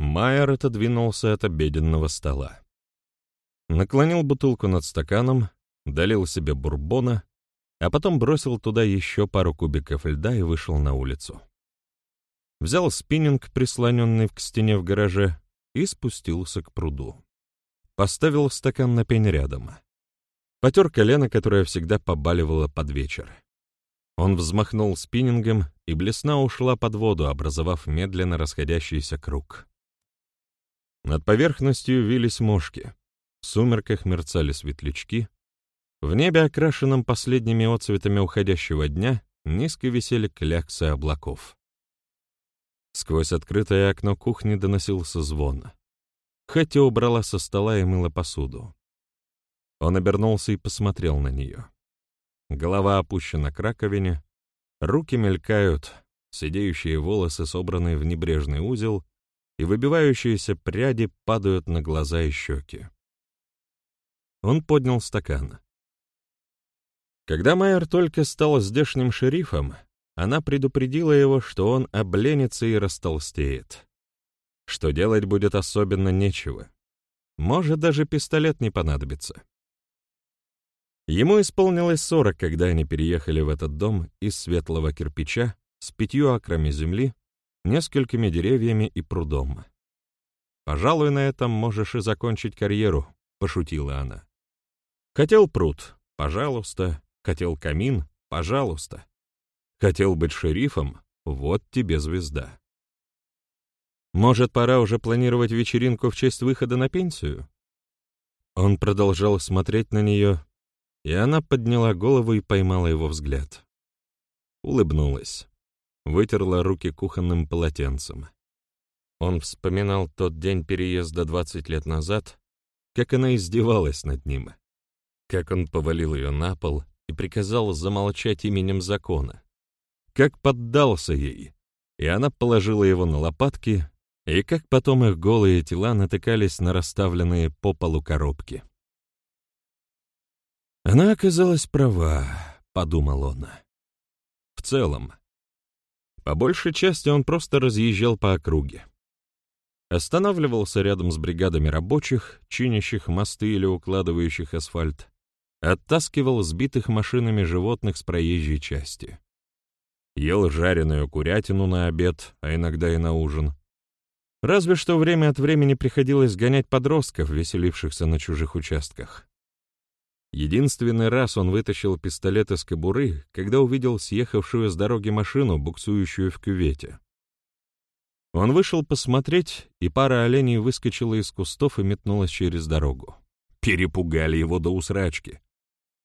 Майер отодвинулся от обеденного стола. Наклонил бутылку над стаканом, долил себе бурбона, а потом бросил туда еще пару кубиков льда и вышел на улицу. Взял спиннинг, прислоненный к стене в гараже, и спустился к пруду. Поставил стакан на пень рядом. Потер колено, которое всегда побаливало под вечер. Он взмахнул спиннингом, и блесна ушла под воду, образовав медленно расходящийся круг. Над поверхностью вились мошки, в сумерках мерцали светлячки, в небе, окрашенном последними отцветами уходящего дня, низко висели кляксы облаков. Сквозь открытое окно кухни доносился звон. Хэтти убрала со стола и мыла посуду. Он обернулся и посмотрел на нее. Голова опущена к раковине, руки мелькают, сидеющие волосы собраны в небрежный узел, и выбивающиеся пряди падают на глаза и щеки. Он поднял стакан. Когда Майер только стал здешним шерифом, она предупредила его, что он обленится и растолстеет. Что делать будет особенно нечего. Может, даже пистолет не понадобится. Ему исполнилось сорок, когда они переехали в этот дом из светлого кирпича с пятью акрами земли, несколькими деревьями и прудом. «Пожалуй, на этом можешь и закончить карьеру», — пошутила она. «Хотел пруд? Пожалуйста. Хотел камин? Пожалуйста. Хотел быть шерифом? Вот тебе звезда». «Может, пора уже планировать вечеринку в честь выхода на пенсию?» Он продолжал смотреть на нее, и она подняла голову и поймала его взгляд. Улыбнулась. Вытерла руки кухонным полотенцем. Он вспоминал тот день переезда 20 лет назад, как она издевалась над ним, как он повалил ее на пол и приказал замолчать именем закона, как поддался ей, и она положила его на лопатки, и как потом их голые тела натыкались на расставленные по полу коробки. Она оказалась права, подумал он. В целом. По большей части он просто разъезжал по округе. Останавливался рядом с бригадами рабочих, чинящих мосты или укладывающих асфальт. Оттаскивал сбитых машинами животных с проезжей части. Ел жареную курятину на обед, а иногда и на ужин. Разве что время от времени приходилось гонять подростков, веселившихся на чужих участках. Единственный раз он вытащил пистолет из кобуры, когда увидел съехавшую с дороги машину, буксующую в кювете. Он вышел посмотреть, и пара оленей выскочила из кустов и метнулась через дорогу. Перепугали его до усрачки.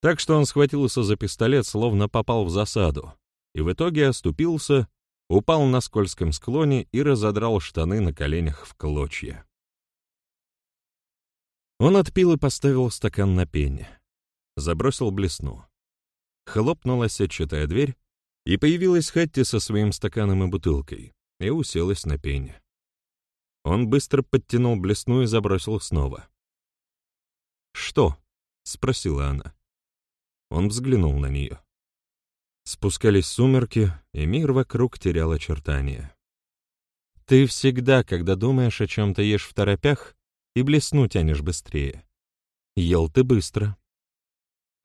Так что он схватился за пистолет, словно попал в засаду, и в итоге оступился, упал на скользком склоне и разодрал штаны на коленях в клочья. Он отпил и поставил стакан на пень забросил блесну. Хлопнула сетчатая дверь, и появилась Хэтти со своим стаканом и бутылкой, и уселась на пень. Он быстро подтянул блесну и забросил снова. «Что?» — спросила она. Он взглянул на нее. Спускались сумерки, и мир вокруг терял очертания. «Ты всегда, когда думаешь о чем-то, ешь в торопях и блесну тянешь быстрее. Ел ты быстро,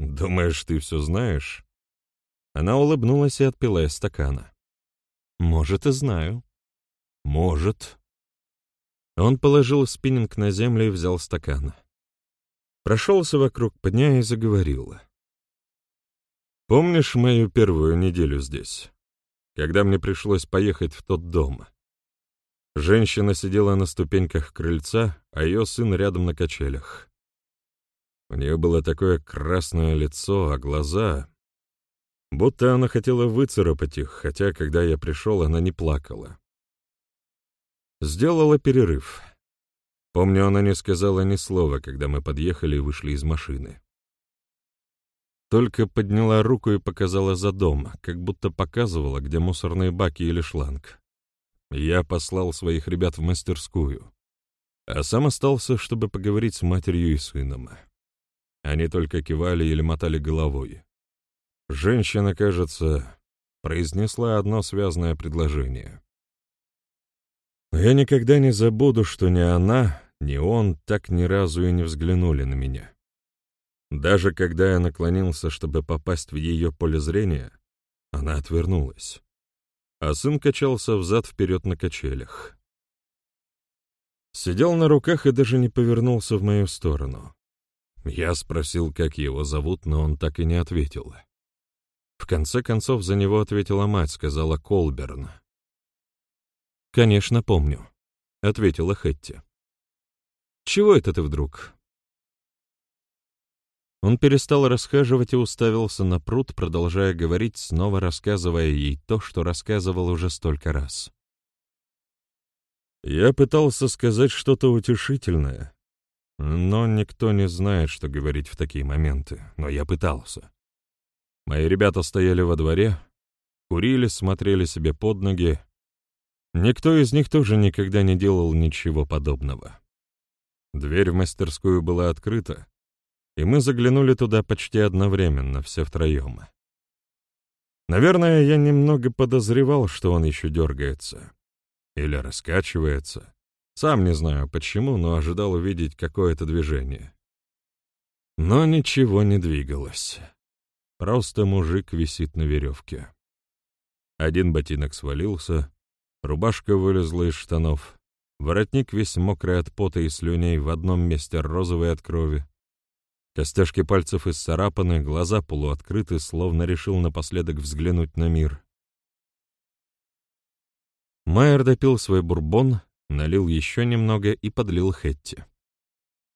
«Думаешь, ты все знаешь?» Она улыбнулась и отпила из стакана. «Может, и знаю». «Может». Он положил спиннинг на землю и взял стакан. Прошелся вокруг пня и заговорил. «Помнишь мою первую неделю здесь, когда мне пришлось поехать в тот дом?» Женщина сидела на ступеньках крыльца, а ее сын рядом на качелях. У нее было такое красное лицо, а глаза... Будто она хотела выцарапать их, хотя, когда я пришел, она не плакала. Сделала перерыв. Помню, она не сказала ни слова, когда мы подъехали и вышли из машины. Только подняла руку и показала за дом, как будто показывала, где мусорные баки или шланг. Я послал своих ребят в мастерскую, а сам остался, чтобы поговорить с матерью и сыном. Они только кивали или мотали головой. Женщина, кажется, произнесла одно связанное предложение. Но я никогда не забуду, что ни она, ни он так ни разу и не взглянули на меня. Даже когда я наклонился, чтобы попасть в ее поле зрения, она отвернулась, а сын качался взад-вперед на качелях. Сидел на руках и даже не повернулся в мою сторону. Я спросил, как его зовут, но он так и не ответил. В конце концов за него ответила мать, сказала Колберн. «Конечно, помню», — ответила Хетти. «Чего это ты вдруг?» Он перестал расхаживать и уставился на пруд, продолжая говорить, снова рассказывая ей то, что рассказывал уже столько раз. Я пытался сказать что-то утешительное, но никто не знает, что говорить в такие моменты, но я пытался. Мои ребята стояли во дворе, курили, смотрели себе под ноги. Никто из них тоже никогда не делал ничего подобного. Дверь в мастерскую была открыта, и мы заглянули туда почти одновременно, все втроем. Наверное, я немного подозревал, что он еще дергается. Или раскачивается. Сам не знаю почему, но ожидал увидеть какое-то движение. Но ничего не двигалось. Просто мужик висит на веревке. Один ботинок свалился, рубашка вылезла из штанов, воротник весь мокрый от пота и слюней, в одном месте розовый от крови, Костяшки пальцев исцарапаны, глаза полуоткрыты, словно решил напоследок взглянуть на мир. Майер допил свой бурбон, налил еще немного и подлил Хетти.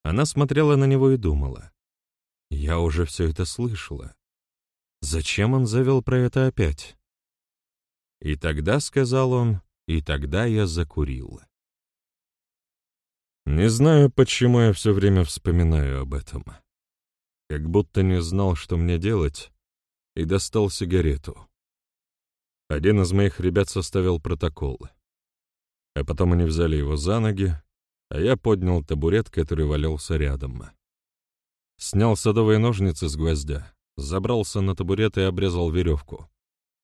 Она смотрела на него и думала. «Я уже все это слышала. Зачем он завел про это опять?» И тогда, — сказал он, — и тогда я закурил. Не знаю, почему я все время вспоминаю об этом как будто не знал, что мне делать, и достал сигарету. Один из моих ребят составил протокол. А потом они взяли его за ноги, а я поднял табурет, который валялся рядом. Снял садовые ножницы с гвоздя, забрался на табурет и обрезал веревку.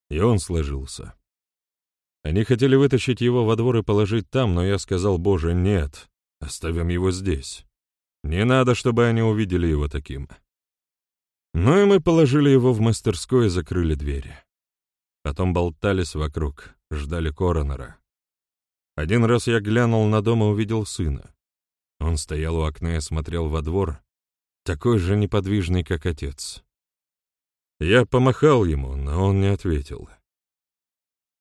И он сложился. Они хотели вытащить его во двор и положить там, но я сказал, «Боже, нет, оставим его здесь. Не надо, чтобы они увидели его таким». Ну и мы положили его в мастерскую и закрыли двери. Потом болтались вокруг, ждали коронера. Один раз я глянул на дом и увидел сына. Он стоял у окна и смотрел во двор, такой же неподвижный, как отец. Я помахал ему, но он не ответил.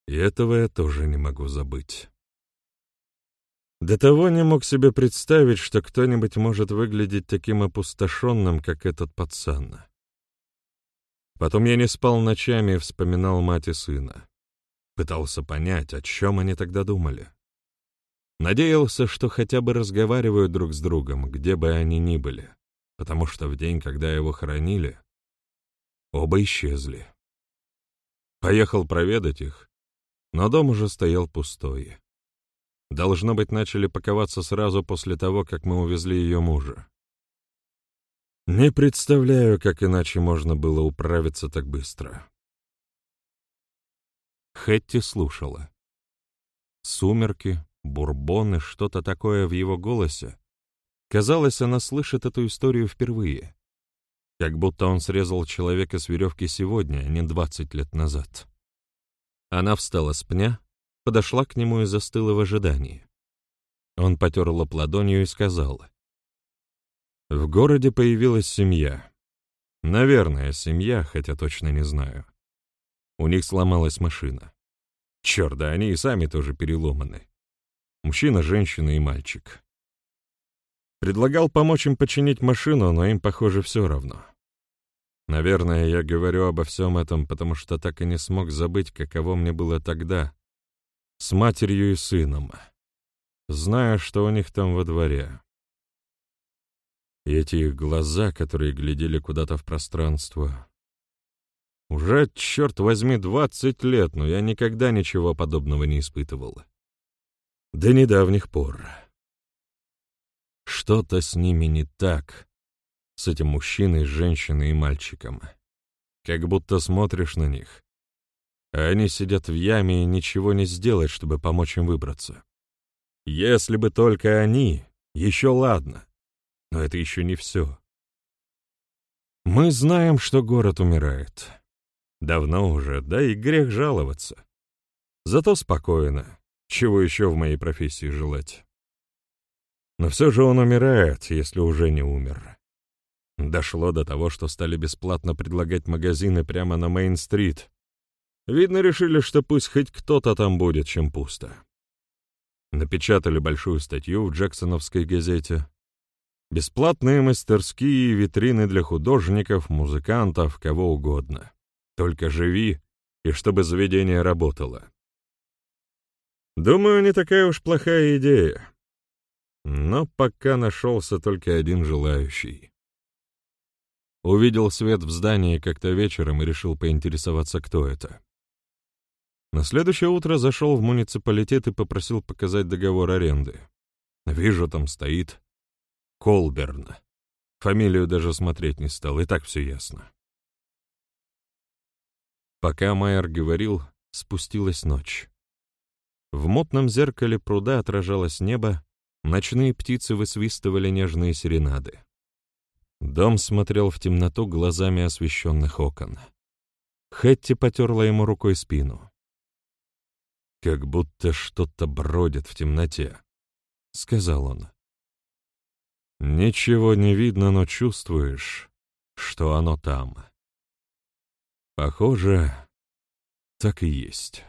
И этого я тоже не могу забыть. До того не мог себе представить, что кто-нибудь может выглядеть таким опустошенным, как этот пацан. Потом я не спал ночами и вспоминал мать и сына. Пытался понять, о чем они тогда думали. Надеялся, что хотя бы разговаривают друг с другом, где бы они ни были, потому что в день, когда его хоронили, оба исчезли. Поехал проведать их, но дом уже стоял пустой. Должно быть, начали паковаться сразу после того, как мы увезли ее мужа. Не представляю, как иначе можно было управиться так быстро. Хетти слушала. Сумерки, бурбоны, что-то такое в его голосе. Казалось, она слышит эту историю впервые. Как будто он срезал человека с веревки сегодня, а не двадцать лет назад. Она встала с пня, подошла к нему и застыла в ожидании. Он потер лоб ладонью и сказал — в городе появилась семья. Наверное, семья, хотя точно не знаю. У них сломалась машина. Черт, да они и сами тоже переломаны. Мужчина, женщина и мальчик. Предлагал помочь им починить машину, но им, похоже, все равно. Наверное, я говорю обо всем этом, потому что так и не смог забыть, каково мне было тогда, с матерью и сыном, зная, что у них там во дворе. И эти их глаза, которые глядели куда-то в пространство. Уже, черт возьми, двадцать лет, но я никогда ничего подобного не испытывал. До недавних пор. Что-то с ними не так, с этим мужчиной, женщиной и мальчиком. Как будто смотришь на них, а они сидят в яме и ничего не сделать, чтобы помочь им выбраться. Если бы только они, еще ладно. Но это еще не все. Мы знаем, что город умирает. Давно уже, да и грех жаловаться. Зато спокойно. Чего еще в моей профессии желать? Но все же он умирает, если уже не умер. Дошло до того, что стали бесплатно предлагать магазины прямо на Мейн-стрит. Видно, решили, что пусть хоть кто-то там будет, чем пусто. Напечатали большую статью в Джексоновской газете. Бесплатные мастерские и витрины для художников, музыкантов, кого угодно. Только живи, и чтобы заведение работало. Думаю, не такая уж плохая идея. Но пока нашелся только один желающий. Увидел свет в здании как-то вечером и решил поинтересоваться, кто это. На следующее утро зашел в муниципалитет и попросил показать договор аренды. Вижу, там стоит Колберн. Фамилию даже смотреть не стал, и так все ясно. Пока Майер говорил, спустилась ночь. В мутном зеркале пруда отражалось небо, ночные птицы высвистывали нежные серенады. Дом смотрел в темноту глазами освещенных окон. Хэтти потерла ему рукой спину. «Как будто что-то бродит в темноте», — сказал он. «Ничего не видно, но чувствуешь, что оно там». Похоже, так и есть.